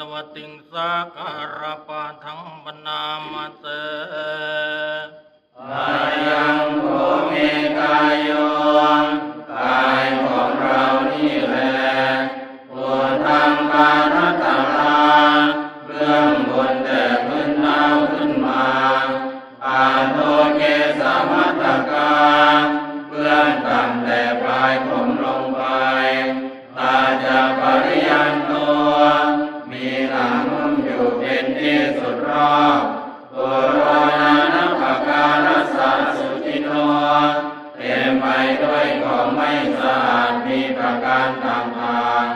ตวติงสาการปะทังบนามาเตอายังโภเมกายโยกายของเรานี่แหละตัวทางการตราเรื่องบนแต่ขึ้นเอาขึ้นมาอาโทเกสมัตกาเบื้องต่ำแต่ปลายผมลงไป สุดรอบบุโรนานัพการัสสาสุจิโนเต็มไปด้วยของไม่สะอาดมีประการต่าง